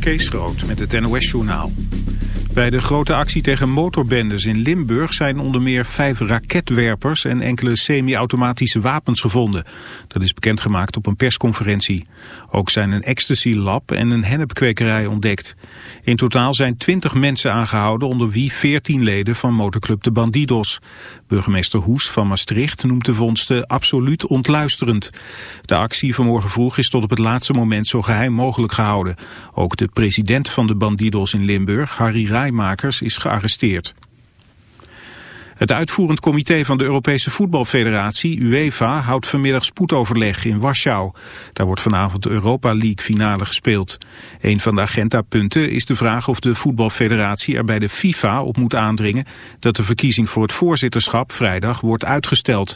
Kees Groot met het NOS-journaal. Bij de grote actie tegen motorbendes in Limburg zijn onder meer vijf raketwerpers en enkele semi-automatische wapens gevonden. Dat is bekendgemaakt op een persconferentie. Ook zijn een ecstasy-lab en een hennepkwekerij ontdekt. In totaal zijn twintig mensen aangehouden onder wie veertien leden van motorclub de Bandidos. Burgemeester Hoes van Maastricht noemt de vondsten absoluut ontluisterend. De actie vanmorgen vroeg is tot op het laatste moment zo geheim mogelijk gehouden. Ook de president van de Bandidos in Limburg, Harry Rijmakers, is gearresteerd. Het uitvoerend comité van de Europese Voetbalfederatie, UEFA, houdt vanmiddag spoedoverleg in Warschau. Daar wordt vanavond de Europa League finale gespeeld. Een van de agendapunten is de vraag of de voetbalfederatie er bij de FIFA op moet aandringen dat de verkiezing voor het voorzitterschap vrijdag wordt uitgesteld.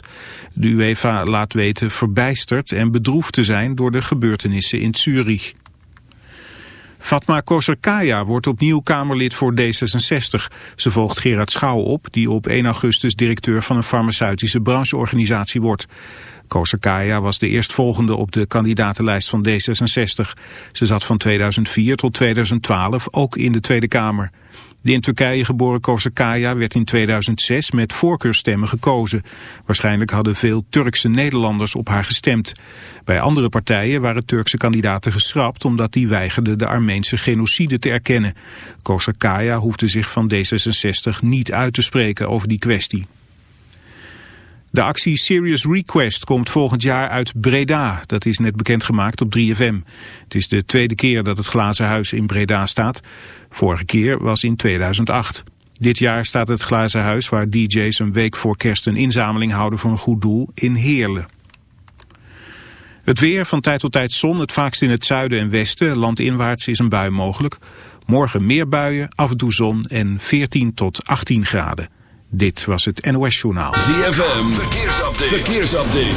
De UEFA laat weten verbijsterd en bedroefd te zijn door de gebeurtenissen in Zurich. Fatma Koserkaya wordt opnieuw Kamerlid voor D66. Ze volgt Gerard Schouw op, die op 1 augustus directeur van een farmaceutische brancheorganisatie wordt. Koserkaya was de eerstvolgende op de kandidatenlijst van D66. Ze zat van 2004 tot 2012 ook in de Tweede Kamer. De in Turkije geboren Kaya werd in 2006 met voorkeurstemmen gekozen. Waarschijnlijk hadden veel Turkse Nederlanders op haar gestemd. Bij andere partijen waren Turkse kandidaten geschrapt omdat die weigerden de Armeense genocide te erkennen. Kaya hoefde zich van D66 niet uit te spreken over die kwestie. De actie Serious Request komt volgend jaar uit Breda. Dat is net bekendgemaakt op 3FM. Het is de tweede keer dat het Glazen Huis in Breda staat. Vorige keer was in 2008. Dit jaar staat het Glazen Huis waar DJ's een week voor kerst een inzameling houden voor een goed doel in Heerlen. Het weer, van tijd tot tijd zon, het vaakst in het zuiden en westen. Landinwaarts is een bui mogelijk. Morgen meer buien, af en toe zon en 14 tot 18 graden. Dit was het NOS Journaal. ZFM, verkeersupdate. verkeersupdate.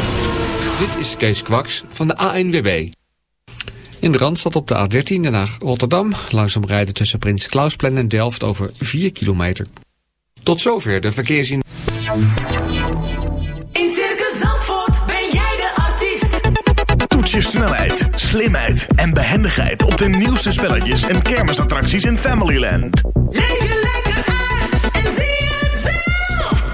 Dit is Kees Kwaks van de ANWB. In de Randstad op de A13 naar Rotterdam. Langzaam rijden tussen Prins Klausplein en Delft over 4 kilometer. Tot zover de verkeersin. In Circus Zandvoort ben jij de artiest. Toets je snelheid, slimheid en behendigheid op de nieuwste spelletjes en kermisattracties in Familyland. Leef lekker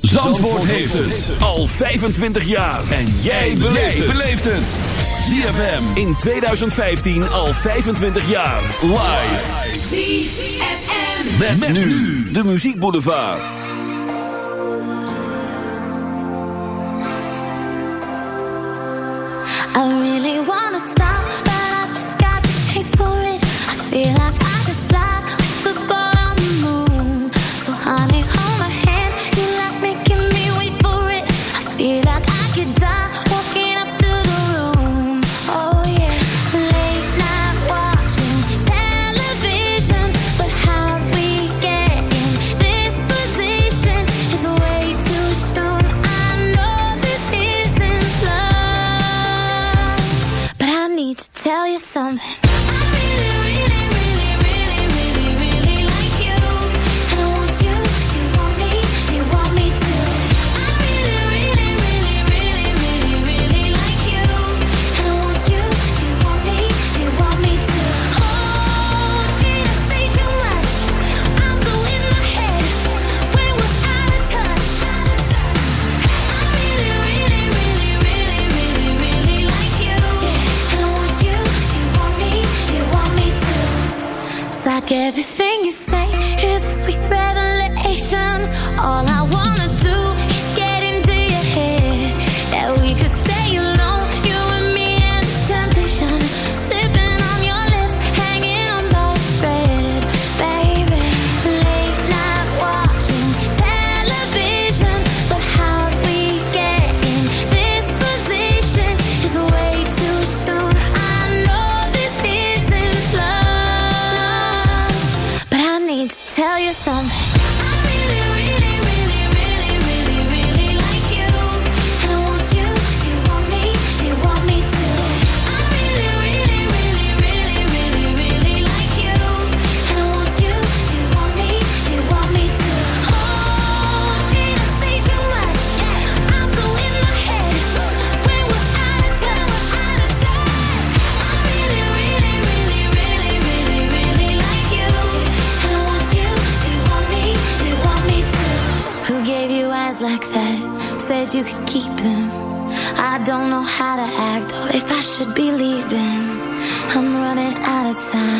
Zandvoort heeft het al 25 jaar. En jij beleeft het. ZFM in 2015 al 25 jaar. Live. ZFM. Met, met nu de Muziek Boulevard. I really wanna stop, believing I'm running out of time.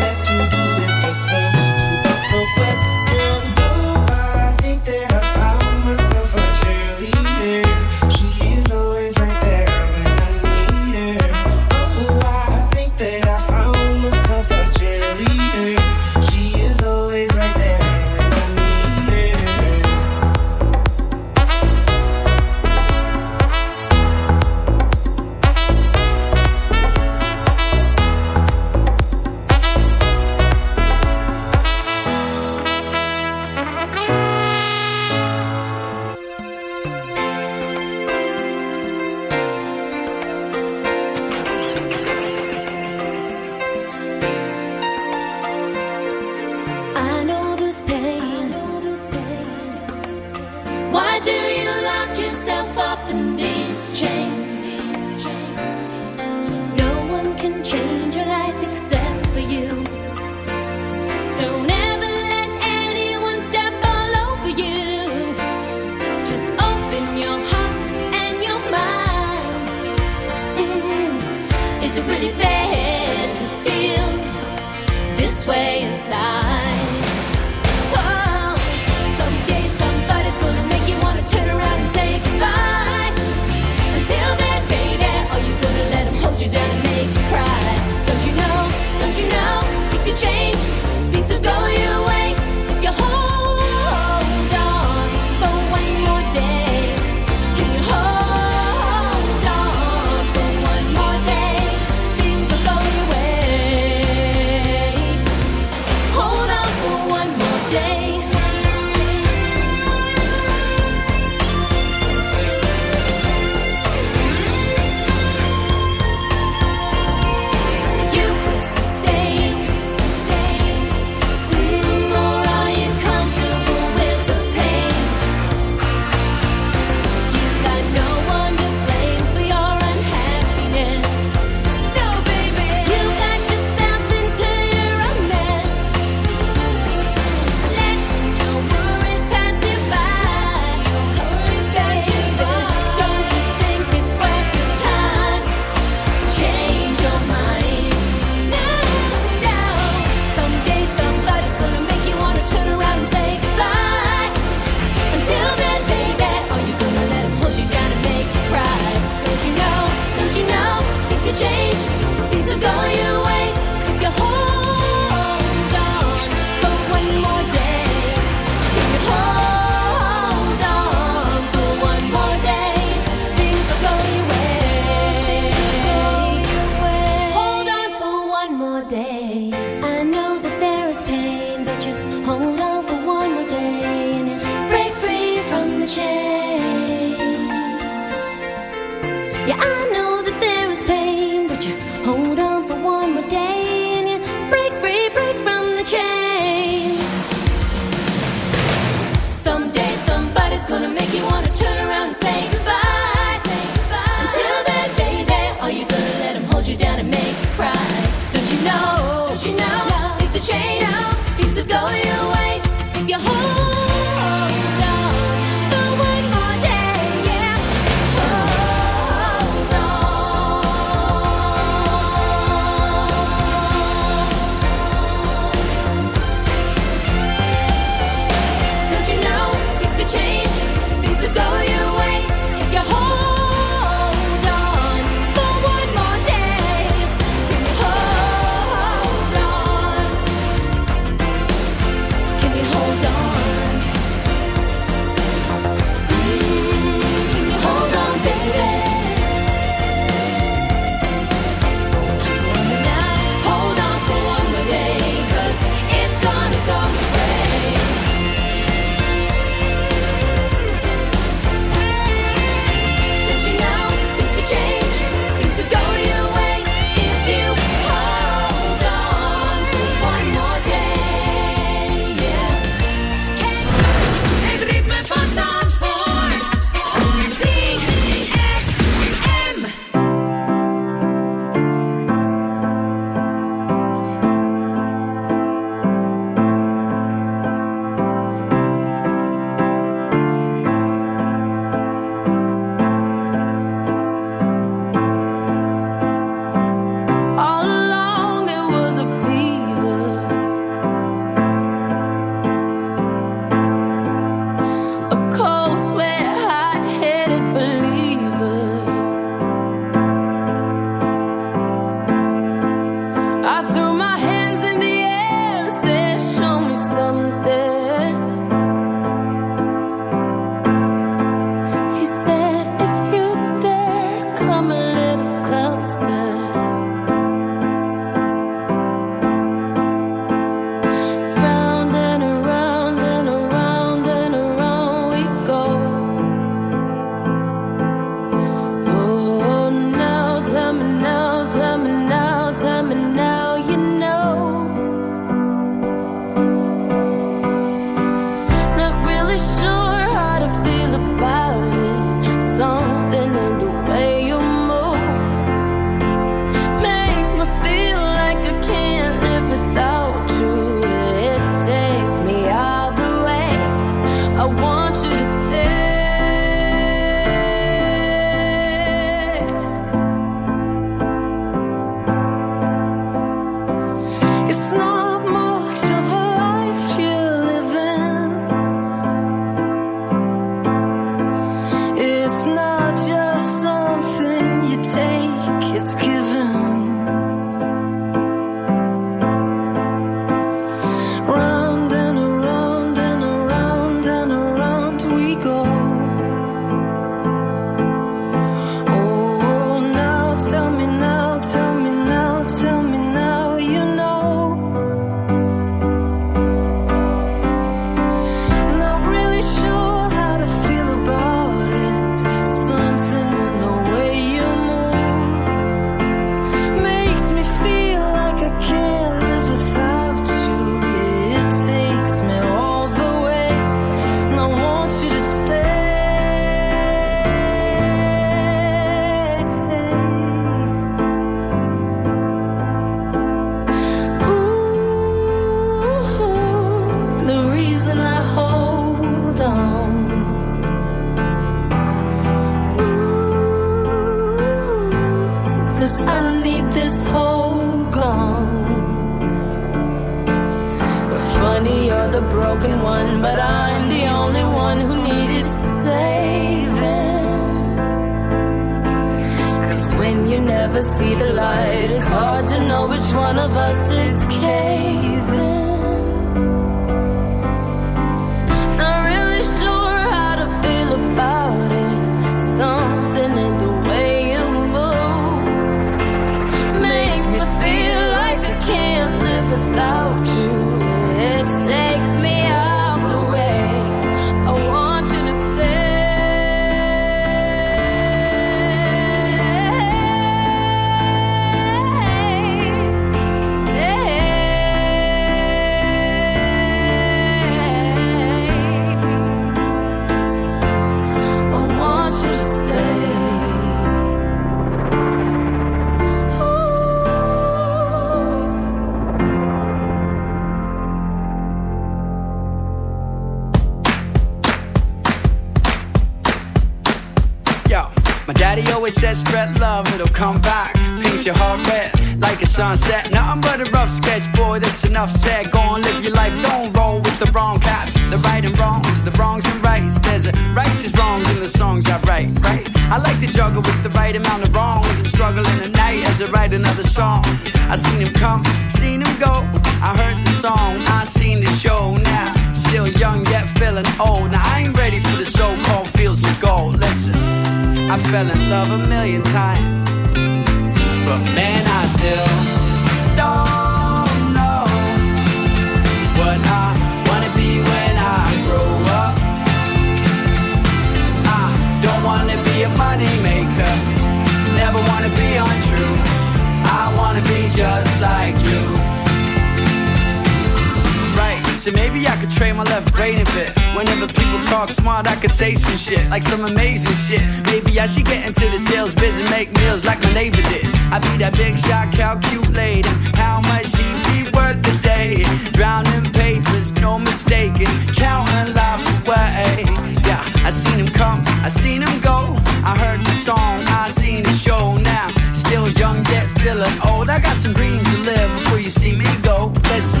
Like some amazing shit. Maybe I should get into the sales biz and make meals like my neighbor did. I be that big shot, calculating how much he be worth a day. Drowning papers, no mistaking, counting life away. Yeah, I seen him come, I seen him go. I heard the song, I seen the show now. Still young yet feeling old. I got some dreams to live before you see me go. Listen,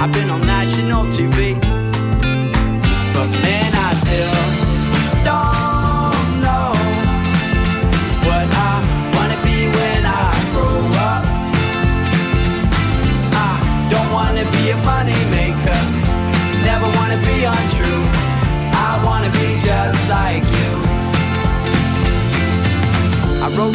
I've been on national TV, but man, I still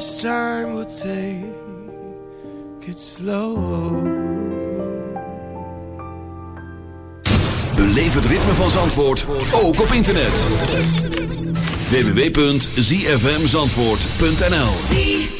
This time we'll take it slow. Beleef het ritme van Zandvoort, ook op internet. www.zfmzandvoort.nl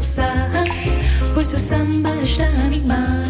dançar, pois seu by shining animar.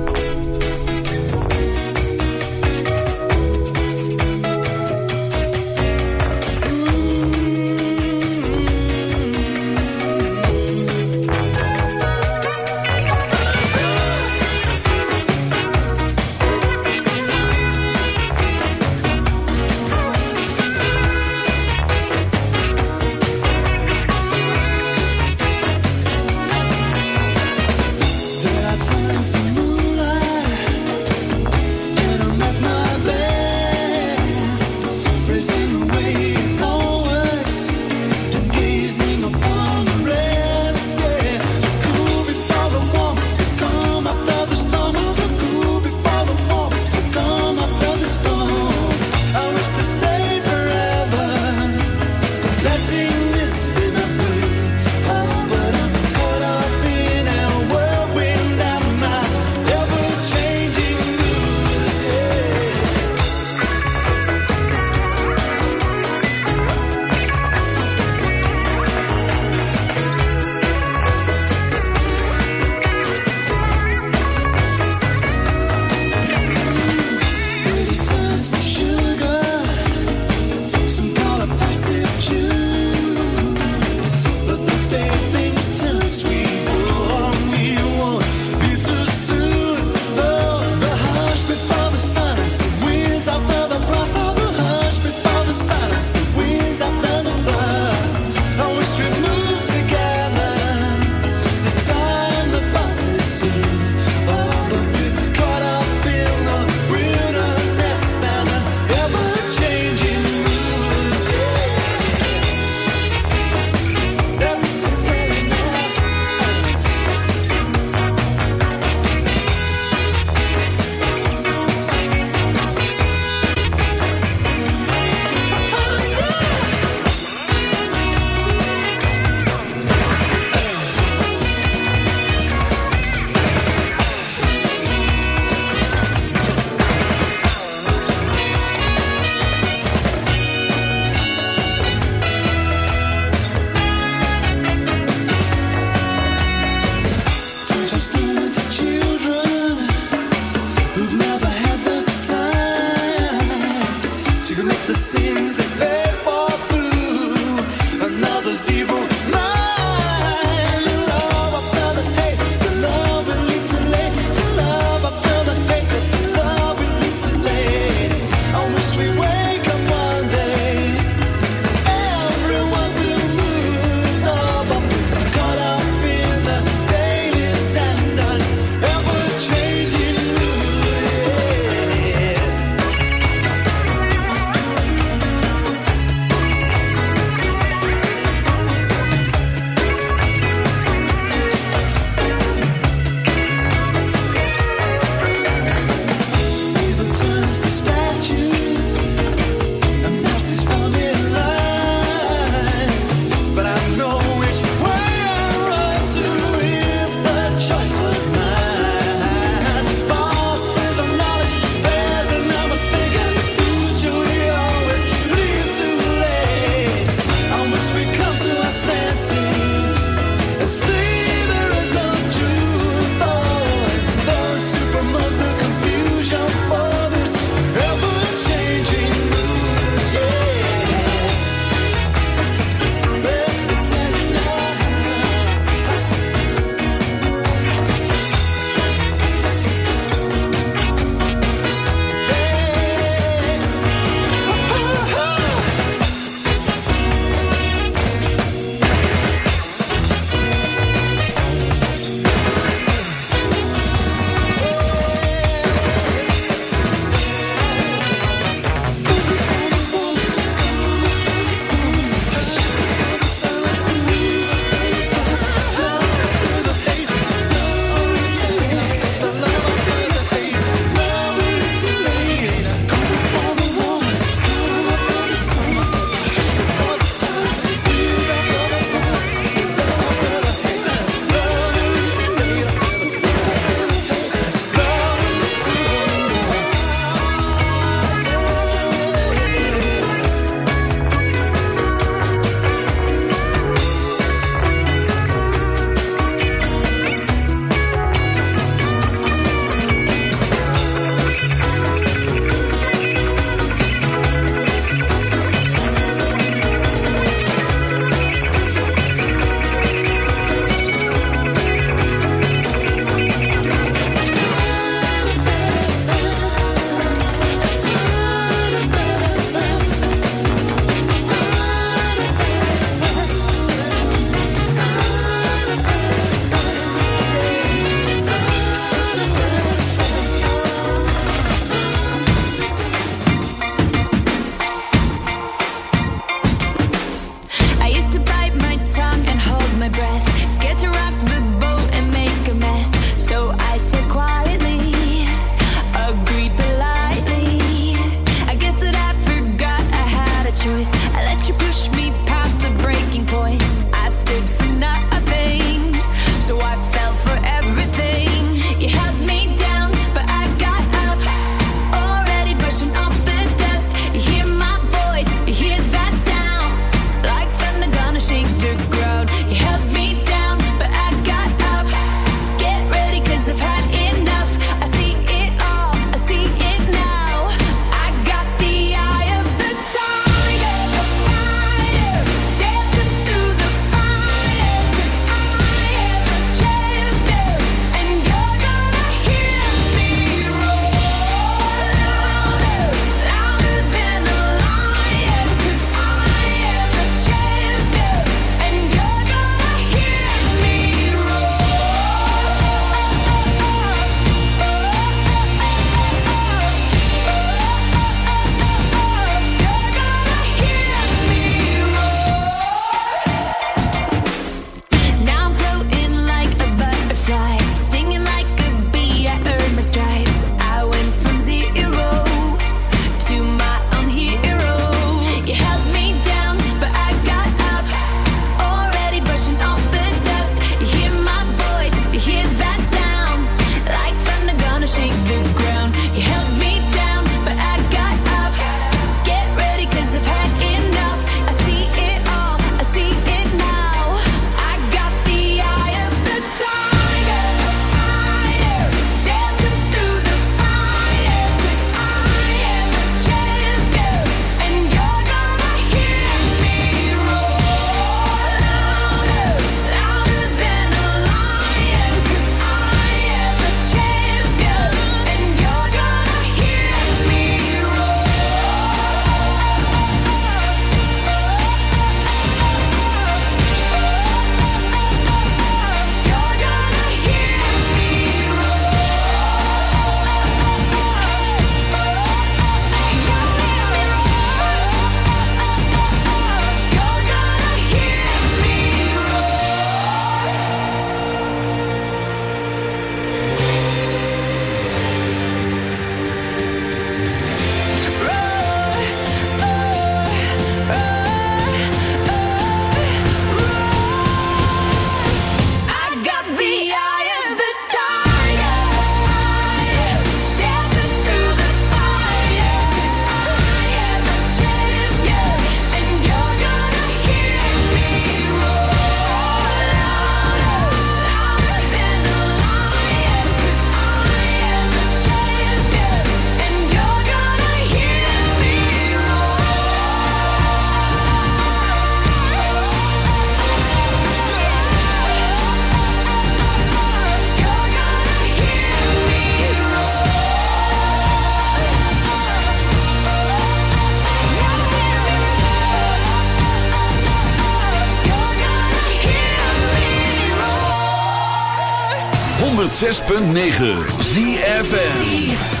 106.9 ZFM.